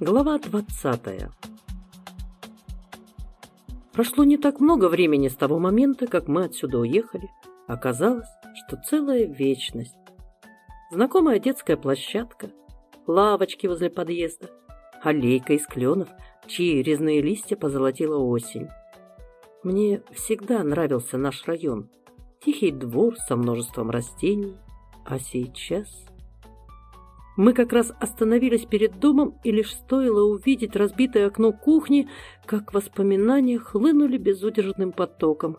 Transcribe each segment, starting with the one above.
Глава 20 Прошло не так много времени с того момента, как мы отсюда уехали. Оказалось, что целая вечность. Знакомая детская площадка, лавочки возле подъезда, аллейка из кленов, чьи резные листья позолотила осень. Мне всегда нравился наш район. Тихий двор со множеством растений. А сейчас... Мы как раз остановились перед домом, и лишь стоило увидеть разбитое окно кухни, как воспоминания хлынули безудержным потоком,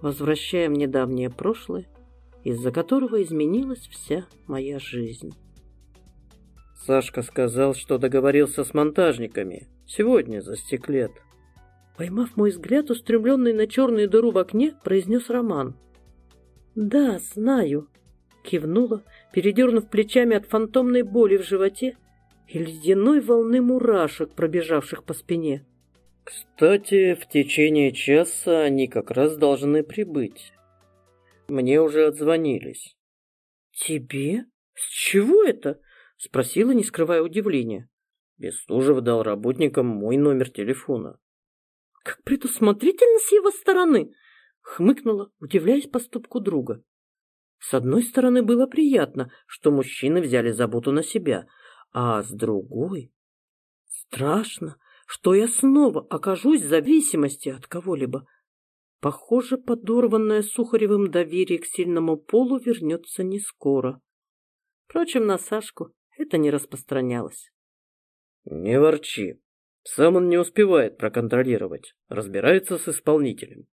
возвращая мне давнее прошлое, из-за которого изменилась вся моя жизнь. Сашка сказал, что договорился с монтажниками. Сегодня за стеклет. Поймав мой взгляд, устремленный на черную дыру в окне, произнес Роман. «Да, знаю», — кивнула, передернув плечами от фантомной боли в животе и ледяной волны мурашек, пробежавших по спине. «Кстати, в течение часа они как раз должны прибыть. Мне уже отзвонились». «Тебе? С чего это?» — спросила, не скрывая удивления. Бестужев дал работникам мой номер телефона. «Как предусмотрительно с его стороны!» — хмыкнула, удивляясь поступку друга. С одной стороны, было приятно, что мужчины взяли заботу на себя, а с другой... Страшно, что я снова окажусь в зависимости от кого-либо. Похоже, подорванное Сухаревым доверие к сильному полу вернется не скоро. Впрочем, на Сашку это не распространялось. «Не ворчи. Сам он не успевает проконтролировать. Разбирается с исполнителем».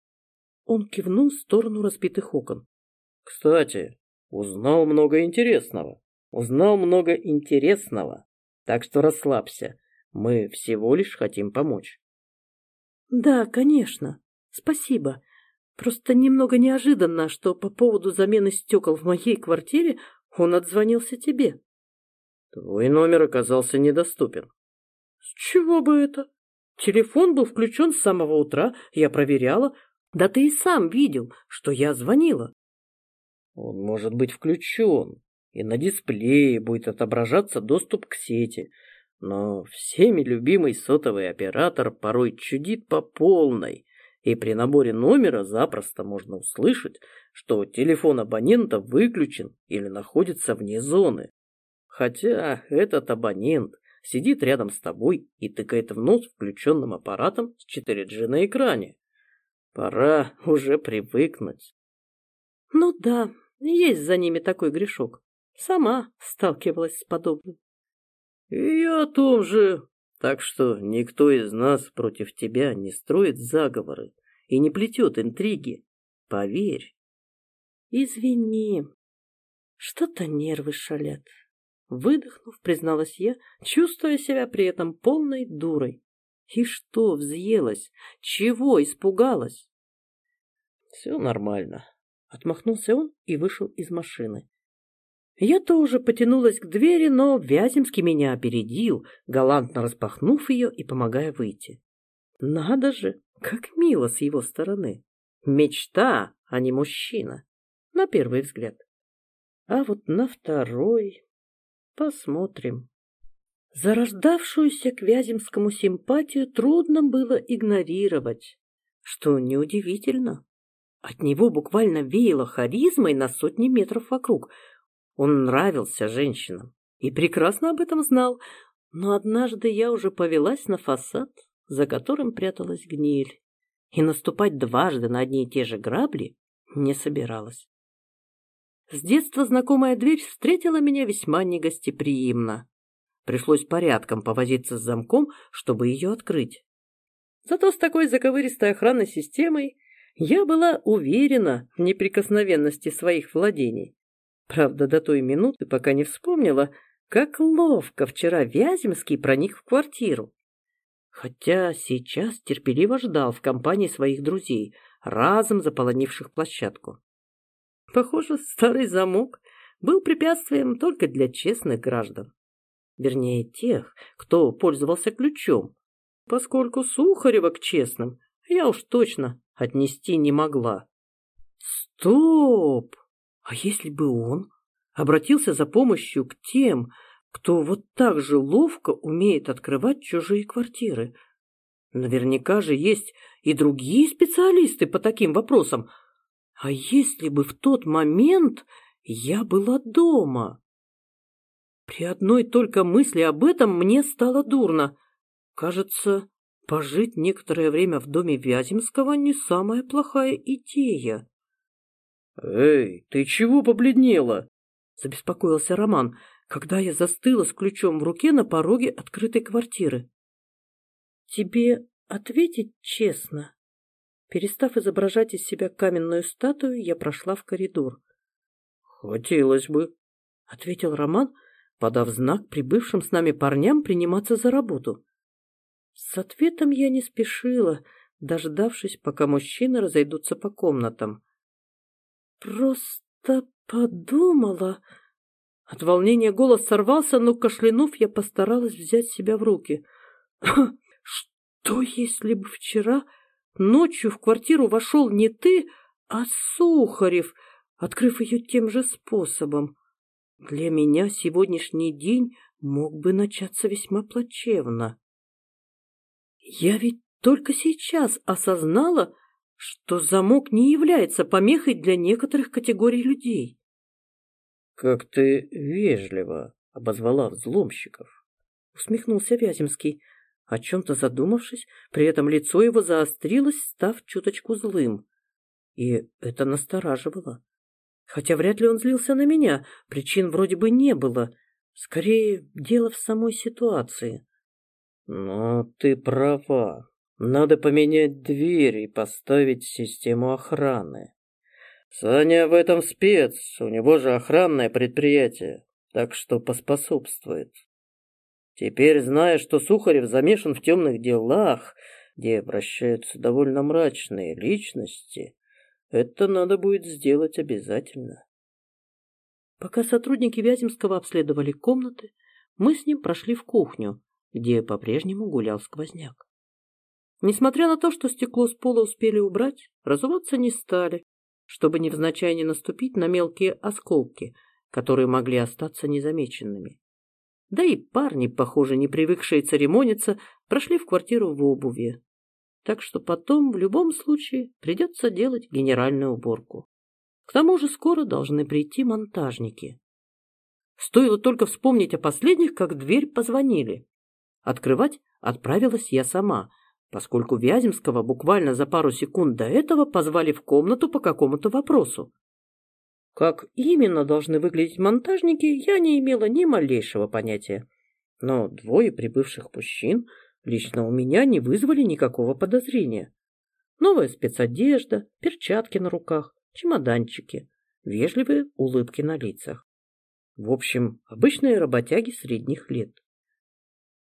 Он кивнул в сторону разбитых окон. «Кстати, узнал много интересного. Узнал много интересного. Так что расслабься. Мы всего лишь хотим помочь». «Да, конечно. Спасибо. Просто немного неожиданно, что по поводу замены стекол в моей квартире он отзвонился тебе». Твой номер оказался недоступен. С чего бы это? Телефон был включен с самого утра, я проверяла. Да ты и сам видел, что я звонила. Он может быть включен, и на дисплее будет отображаться доступ к сети. Но всеми любимый сотовый оператор порой чудит по полной, и при наборе номера запросто можно услышать, что телефон абонента выключен или находится вне зоны. Хотя этот абонент сидит рядом с тобой и тыкает в нос включенным аппаратом с 4G на экране. Пора уже привыкнуть. Ну да, есть за ними такой грешок. Сама сталкивалась с подобным. И я о том же. Так что никто из нас против тебя не строит заговоры и не плетет интриги. Поверь. Извини, что-то нервы шалят. Выдохнув, призналась я, чувствуя себя при этом полной дурой. И что взъелась? Чего испугалась? Все нормально. Отмахнулся он и вышел из машины. Я тоже потянулась к двери, но Вяземский меня опередил, галантно распахнув ее и помогая выйти. Надо же, как мило с его стороны. Мечта, а не мужчина. На первый взгляд. А вот на второй... Посмотрим. Зарождавшуюся к Вяземскому симпатию трудно было игнорировать, что неудивительно. От него буквально веяло харизмой на сотни метров вокруг. Он нравился женщинам и прекрасно об этом знал, но однажды я уже повелась на фасад, за которым пряталась гниль, и наступать дважды на одни и те же грабли не собиралась. С детства знакомая дверь встретила меня весьма негостеприимно. Пришлось порядком повозиться с замком, чтобы ее открыть. Зато с такой заковыристой охранной системой я была уверена в неприкосновенности своих владений. Правда, до той минуты, пока не вспомнила, как ловко вчера Вяземский проник в квартиру. Хотя сейчас терпеливо ждал в компании своих друзей, разом заполонивших площадку. Похоже, старый замок был препятствием только для честных граждан. Вернее, тех, кто пользовался ключом, поскольку Сухарева к честным я уж точно отнести не могла. Стоп! А если бы он обратился за помощью к тем, кто вот так же ловко умеет открывать чужие квартиры. Наверняка же есть и другие специалисты по таким вопросам. А если бы в тот момент я была дома? При одной только мысли об этом мне стало дурно. Кажется, пожить некоторое время в доме Вяземского не самая плохая идея. «Эй, ты чего побледнела?» — забеспокоился Роман, когда я застыла с ключом в руке на пороге открытой квартиры. «Тебе ответить честно?» Перестав изображать из себя каменную статую, я прошла в коридор. «Хотелось бы», — ответил Роман, подав знак прибывшим с нами парням приниматься за работу. С ответом я не спешила, дождавшись, пока мужчины разойдутся по комнатам. Просто подумала... От волнения голос сорвался, но, кашлянув, я постаралась взять себя в руки. Что, если бы вчера ночью в квартиру вошел не ты, а Сухарев, открыв ее тем же способом? Для меня сегодняшний день мог бы начаться весьма плачевно. Я ведь только сейчас осознала, что замок не является помехой для некоторых категорий людей. «Как ты вежливо обозвала взломщиков!» — усмехнулся Вяземский, о чем-то задумавшись, при этом лицо его заострилось, став чуточку злым. И это настораживало. Хотя вряд ли он злился на меня, причин вроде бы не было. Скорее, дело в самой ситуации. Но ты права. Надо поменять дверь и поставить систему охраны. Саня в этом спец, у него же охранное предприятие, так что поспособствует. Теперь, зная, что Сухарев замешан в темных делах, где обращаются довольно мрачные личности, это надо будет сделать обязательно. Пока сотрудники Вяземского обследовали комнаты, мы с ним прошли в кухню, где по-прежнему гулял сквозняк. Несмотря на то, что стекло с пола успели убрать, разуваться не стали, чтобы невзначай не наступить на мелкие осколки, которые могли остаться незамеченными. Да и парни, похоже, не привыкшие церемониться, прошли в квартиру в обуви, так что потом в любом случае придется делать генеральную уборку. К тому же скоро должны прийти монтажники. Стоило только вспомнить о последних, как в дверь позвонили. Открывать отправилась я сама, поскольку Вяземского буквально за пару секунд до этого позвали в комнату по какому-то вопросу. Как именно должны выглядеть монтажники, я не имела ни малейшего понятия. Но двое прибывших мужчин – лично у меня не вызвали никакого подозрения. Новая спецодежда, перчатки на руках, чемоданчики, вежливые улыбки на лицах. В общем, обычные работяги средних лет.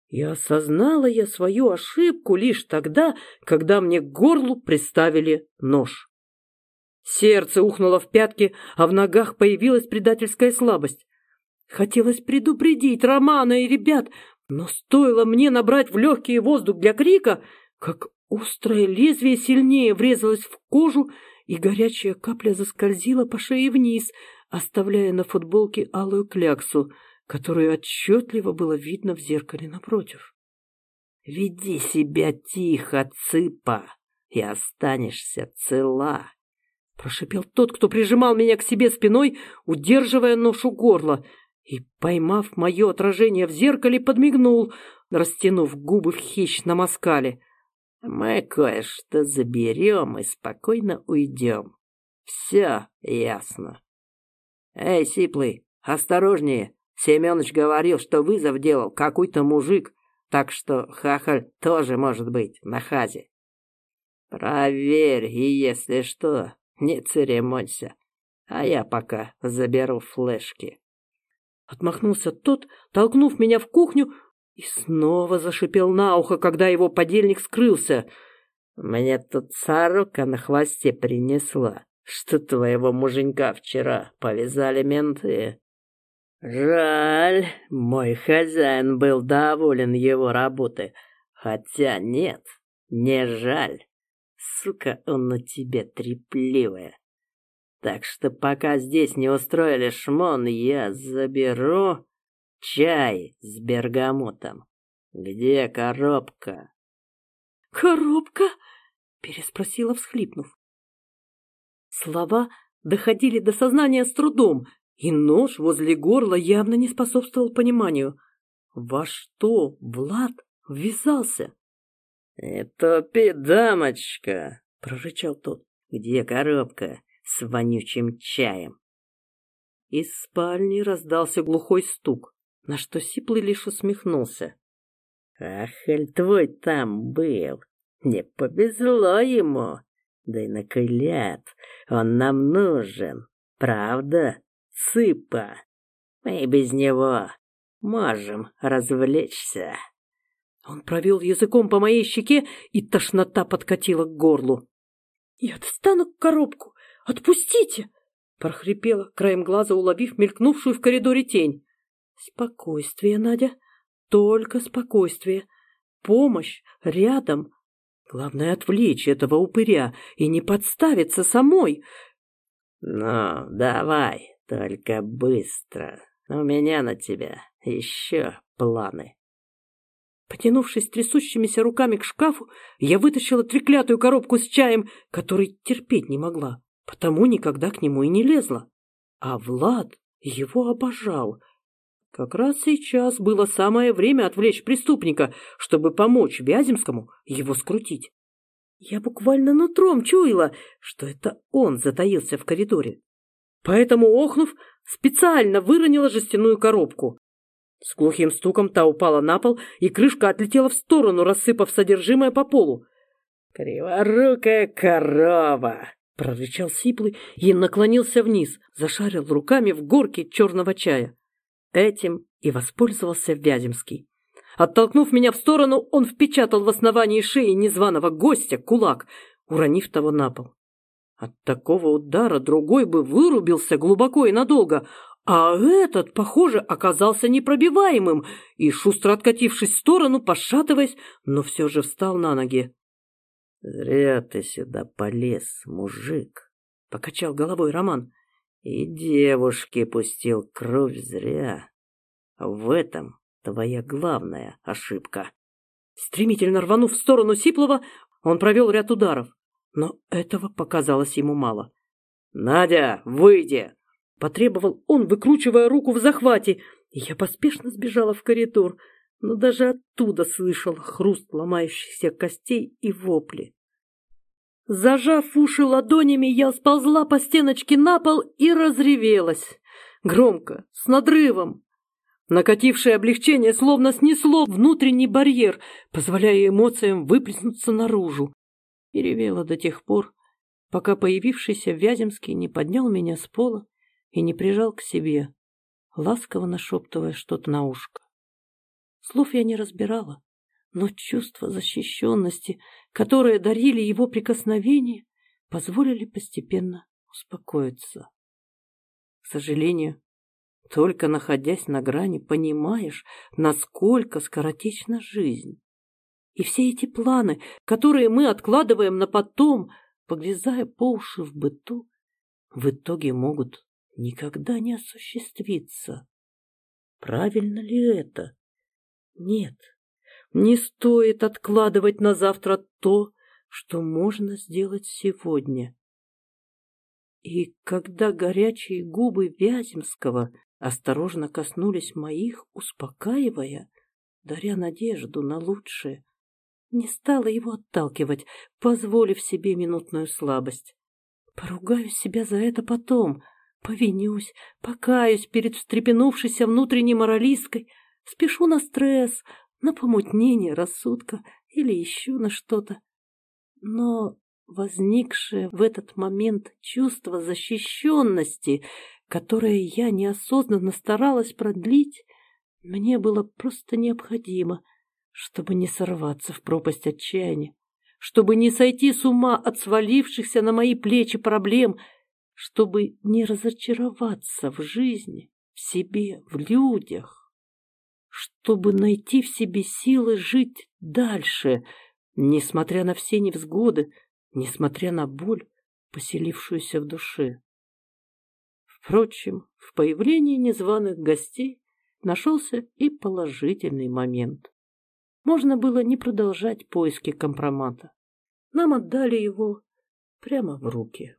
И осознала я свою ошибку лишь тогда, когда мне к горлу приставили нож. Сердце ухнуло в пятки, а в ногах появилась предательская слабость. Хотелось предупредить Романа и ребят, но стоило мне набрать в легкий воздух для крика, как острое лезвие сильнее врезалось в кожу, и горячая капля заскользила по шее вниз, оставляя на футболке алую кляксу, которую отчетливо было видно в зеркале напротив. «Веди себя тихо, цыпа, и останешься цела!» Прошипел тот, кто прижимал меня к себе спиной, удерживая нож у горла — и, поймав мое отражение в зеркале, подмигнул, растянув губы в хищном оскале. «Мы кое-что заберем и спокойно уйдем. Все ясно». «Эй, Сиплый, осторожнее! Семенович говорил, что вызов делал какой-то мужик, так что хахаль тоже может быть на хазе». «Проверь, и если что, не церемонься, а я пока заберу флешки». Отмахнулся тот, толкнув меня в кухню, и снова зашипел на ухо, когда его подельник скрылся. «Мне тут сорока на хвосте принесла, что твоего муженька вчера повязали менты. Жаль, мой хозяин был доволен его работой, хотя нет, не жаль. Сука, он на тебе трепливая. Так что пока здесь не устроили шмон, я заберу чай с бергамотом. Где коробка? Коробка? переспросила, всхлипнув. Слова доходили до сознания с трудом, и нож возле горла явно не способствовал пониманию. Во что Влад ввязался? — Не топи, дамочка, — прорычал тот. — Где коробка с вонючим чаем? Из спальни раздался глухой стук, на что Сиплый лишь усмехнулся. — Ахаль твой там был, не повезло ему. Да и на наклят, он нам нужен, правда, сыпа? Мы без него можем развлечься. Он провел языком по моей щеке, и тошнота подкатила к горлу. «Я достану коробку! Отпустите!» прохрипела, краем глаза уловив мелькнувшую в коридоре тень. «Спокойствие, Надя, только спокойствие. Помощь рядом. Главное, отвлечь этого упыря и не подставиться самой». «Ну, давай, только быстро. У меня на тебя еще планы». Потянувшись трясущимися руками к шкафу, я вытащила треклятую коробку с чаем, который терпеть не могла, потому никогда к нему и не лезла. А Влад его обожал. Как раз сейчас было самое время отвлечь преступника, чтобы помочь Вяземскому его скрутить. Я буквально нутром чуяла, что это он затаился в коридоре. Поэтому, охнув, специально выронила жестяную коробку. С глухим стуком та упала на пол, и крышка отлетела в сторону, рассыпав содержимое по полу. «Криворукая корова!» — прорычал Сиплый и наклонился вниз, зашарил руками в горке черного чая. Этим и воспользовался Вяземский. Оттолкнув меня в сторону, он впечатал в основании шеи незваного гостя кулак, уронив того на пол. От такого удара другой бы вырубился глубоко и надолго, а этот, похоже, оказался непробиваемым и, шустро откатившись в сторону, пошатываясь, но все же встал на ноги. — Зря ты сюда полез, мужик, — покачал головой Роман. — И девушке пустил кровь зря. В этом твоя главная ошибка. Стремительно рванув в сторону Сиплова, он провел ряд ударов, но этого показалось ему мало. — Надя, выйди! Потребовал он, выкручивая руку в захвате, и я поспешно сбежала в коридор, но даже оттуда слышал хруст ломающихся костей и вопли. Зажав уши ладонями, я сползла по стеночке на пол и разревелась. Громко, с надрывом. Накатившее облегчение словно снесло внутренний барьер, позволяя эмоциям выплеснуться наружу. И ревела до тех пор, пока появившийся Вяземский не поднял меня с пола и не прижал к себе, ласково нашептывая что-то на ушко. Слов я не разбирала, но чувство защищенности, которое дарили его прикосновения, позволили постепенно успокоиться. К сожалению, только находясь на грани, понимаешь, насколько скоротечна жизнь. И все эти планы, которые мы откладываем на потом, погрязая по уши в быту, в итоге могут никогда не осуществится. Правильно ли это? Нет, не стоит откладывать на завтра то, что можно сделать сегодня. И когда горячие губы Вяземского осторожно коснулись моих, успокаивая, даря надежду на лучшее, не стала его отталкивать, позволив себе минутную слабость. Поругаю себя за это потом — Повинюсь, покаюсь перед встрепенувшейся внутренней моралисткой, спешу на стресс, на помутнение рассудка или еще на что-то. Но возникшее в этот момент чувство защищенности, которое я неосознанно старалась продлить, мне было просто необходимо, чтобы не сорваться в пропасть отчаяния, чтобы не сойти с ума от свалившихся на мои плечи проблем — чтобы не разочароваться в жизни, в себе, в людях, чтобы найти в себе силы жить дальше, несмотря на все невзгоды, несмотря на боль, поселившуюся в душе. Впрочем, в появлении незваных гостей нашелся и положительный момент. Можно было не продолжать поиски компромата. Нам отдали его прямо в руки.